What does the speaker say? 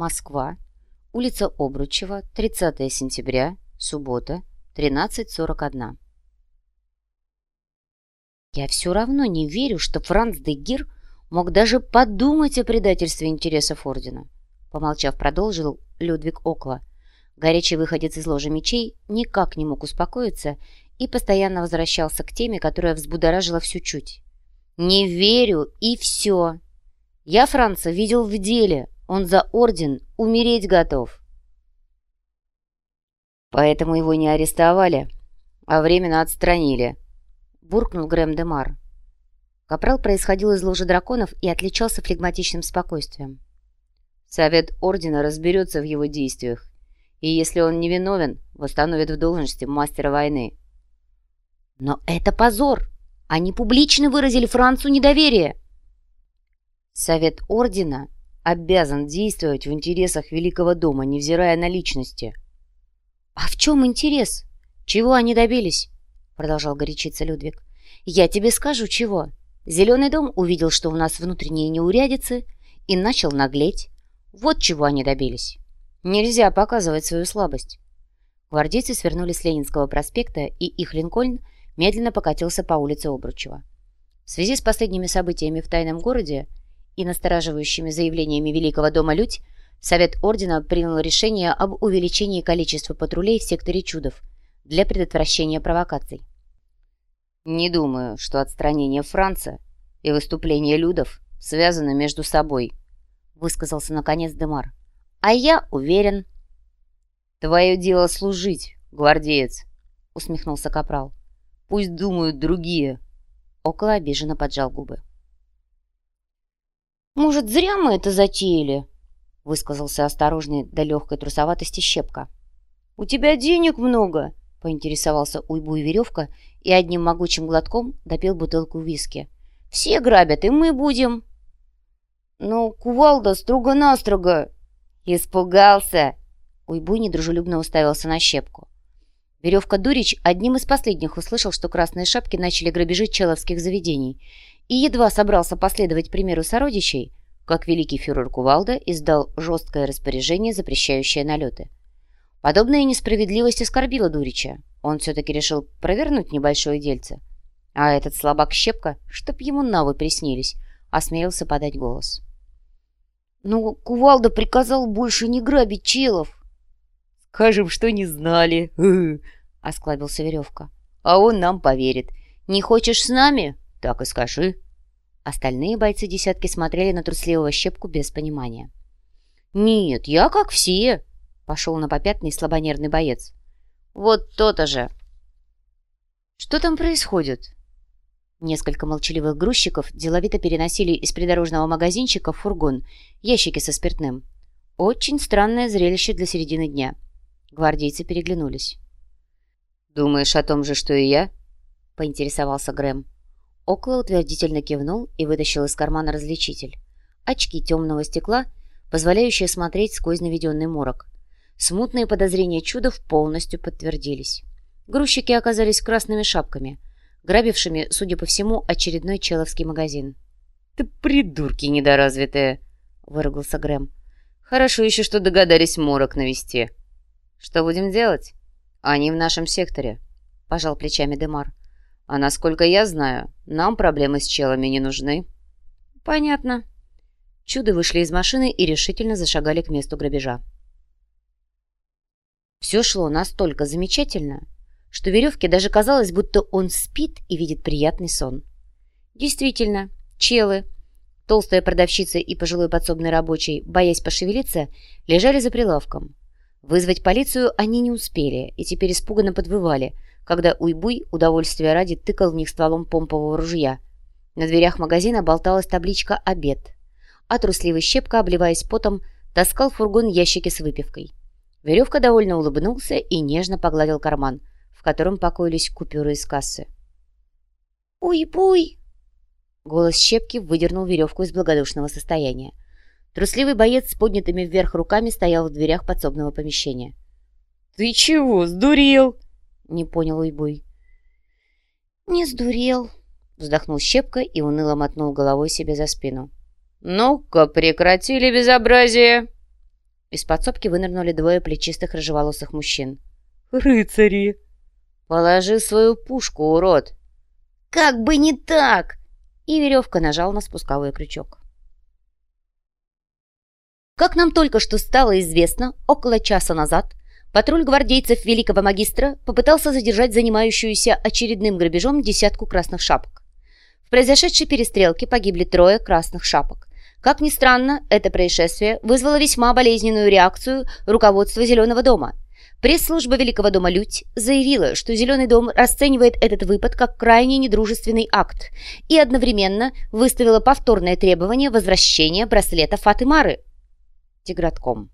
Москва. Улица Обручева, 30 сентября, суббота, 13.41. Я все равно не верю, что Франц де Гир мог даже подумать о предательстве интересов Ордена. Помолчав, продолжил Людвиг Окла. Горячий выходец из ложи мечей никак не мог успокоиться и постоянно возвращался к теме, которая взбудоражила всю чуть. «Не верю, и все. Я Франца видел в деле. Он за орден умереть готов». «Поэтому его не арестовали, а временно отстранили», — буркнул Грэм Демар. Капрал происходил из ложи драконов и отличался флегматичным спокойствием. «Совет Ордена разберется в его действиях, и если он невиновен, восстановит в должности мастера войны». «Но это позор!» Они публично выразили Францу недоверие. Совет Ордена обязан действовать в интересах Великого дома, невзирая на личности. «А в чем интерес? Чего они добились?» Продолжал горячиться Людвиг. «Я тебе скажу, чего. Зеленый дом увидел, что у нас внутренние неурядицы, и начал наглеть. Вот чего они добились. Нельзя показывать свою слабость». Гвардейцы свернули с Ленинского проспекта, и их Линкольн медленно покатился по улице Обручева. В связи с последними событиями в тайном городе и настораживающими заявлениями Великого дома Людь, Совет Ордена принял решение об увеличении количества патрулей в секторе Чудов для предотвращения провокаций. «Не думаю, что отстранение Франца и выступление Людов связаны между собой», высказался наконец Демар. «А я уверен». «Твое дело служить, гвардеец», усмехнулся Капрал. Пусть думают другие. Около обиженно поджал губы. «Может, зря мы это затеяли?» высказался осторожный до легкой трусоватости Щепка. «У тебя денег много?» поинтересовался Уйбу и Веревка и одним могучим глотком допил бутылку виски. «Все грабят, и мы будем!» «Ну, кувалда строго-настрого!» «Испугался!» Уйбуй недружелюбно уставился на Щепку. Веревка Дурич одним из последних услышал, что красные шапки начали грабежи человских заведений, и едва собрался последовать примеру сородичей, как великий фюрер Кувалда издал жесткое распоряжение, запрещающее налеты. Подобная несправедливость оскорбила Дурича. Он все-таки решил провернуть небольшое дельце. А этот слабак Щепка, чтоб ему навы приснились, осмелился подать голос. «Ну, Кувалда приказал больше не грабить челов!» «Скажем, что не знали!» — осклабился Веревка. «А он нам поверит. Не хочешь с нами? Так и скажи». Остальные бойцы десятки смотрели на трусливого щепку без понимания. «Нет, я как все!» — пошел на попятный слабонервный боец. «Вот то-то же!» «Что там происходит?» Несколько молчаливых грузчиков деловито переносили из придорожного магазинчика в фургон ящики со спиртным. Очень странное зрелище для середины дня. Гвардейцы переглянулись. «Думаешь о том же, что и я?» — поинтересовался Грэм. Окла утвердительно кивнул и вытащил из кармана различитель. Очки темного стекла, позволяющие смотреть сквозь наведенный морок. Смутные подозрения чудов полностью подтвердились. Грузчики оказались красными шапками, грабившими, судя по всему, очередной человский магазин. «Ты придурки недоразвитые!» — выругался Грэм. «Хорошо еще, что догадались морок навести». «Что будем делать?» «Они в нашем секторе», — пожал плечами Демар. «А насколько я знаю, нам проблемы с челами не нужны». «Понятно». Чудо вышли из машины и решительно зашагали к месту грабежа. Все шло настолько замечательно, что веревке даже казалось, будто он спит и видит приятный сон. Действительно, челы, толстая продавщица и пожилой подсобный рабочий, боясь пошевелиться, лежали за прилавком. Вызвать полицию они не успели и теперь испуганно подвывали, когда Уйбуй удовольствия ради тыкал в них стволом помпового ружья. На дверях магазина болталась табличка «Обед», а трусливый щепка, обливаясь потом, таскал фургон ящики с выпивкой. Веревка довольно улыбнулся и нежно погладил карман, в котором покоились купюры из кассы. «Уй-буй!» Голос щепки выдернул веревку из благодушного состояния. Трусливый боец с поднятыми вверх руками стоял в дверях подсобного помещения. «Ты чего, сдурел?» — не понял Уйбуй. «Не сдурел», — вздохнул Щепка и уныло мотнул головой себе за спину. «Ну-ка, прекратили безобразие!» Из подсобки вынырнули двое плечистых рыжеволосых мужчин. «Рыцари!» «Положи свою пушку, урод!» «Как бы не так!» И веревка нажал на спусковой крючок. Как нам только что стало известно, около часа назад патруль гвардейцев великого магистра попытался задержать занимающуюся очередным грабежом десятку красных шапок. В произошедшей перестрелке погибли трое красных шапок. Как ни странно, это происшествие вызвало весьма болезненную реакцию руководства Зеленого дома. Пресс-служба Великого дома «Людь» заявила, что Зеленый дом расценивает этот выпад как крайне недружественный акт и одновременно выставила повторное требование возвращения браслета Фатымары. Тигратком.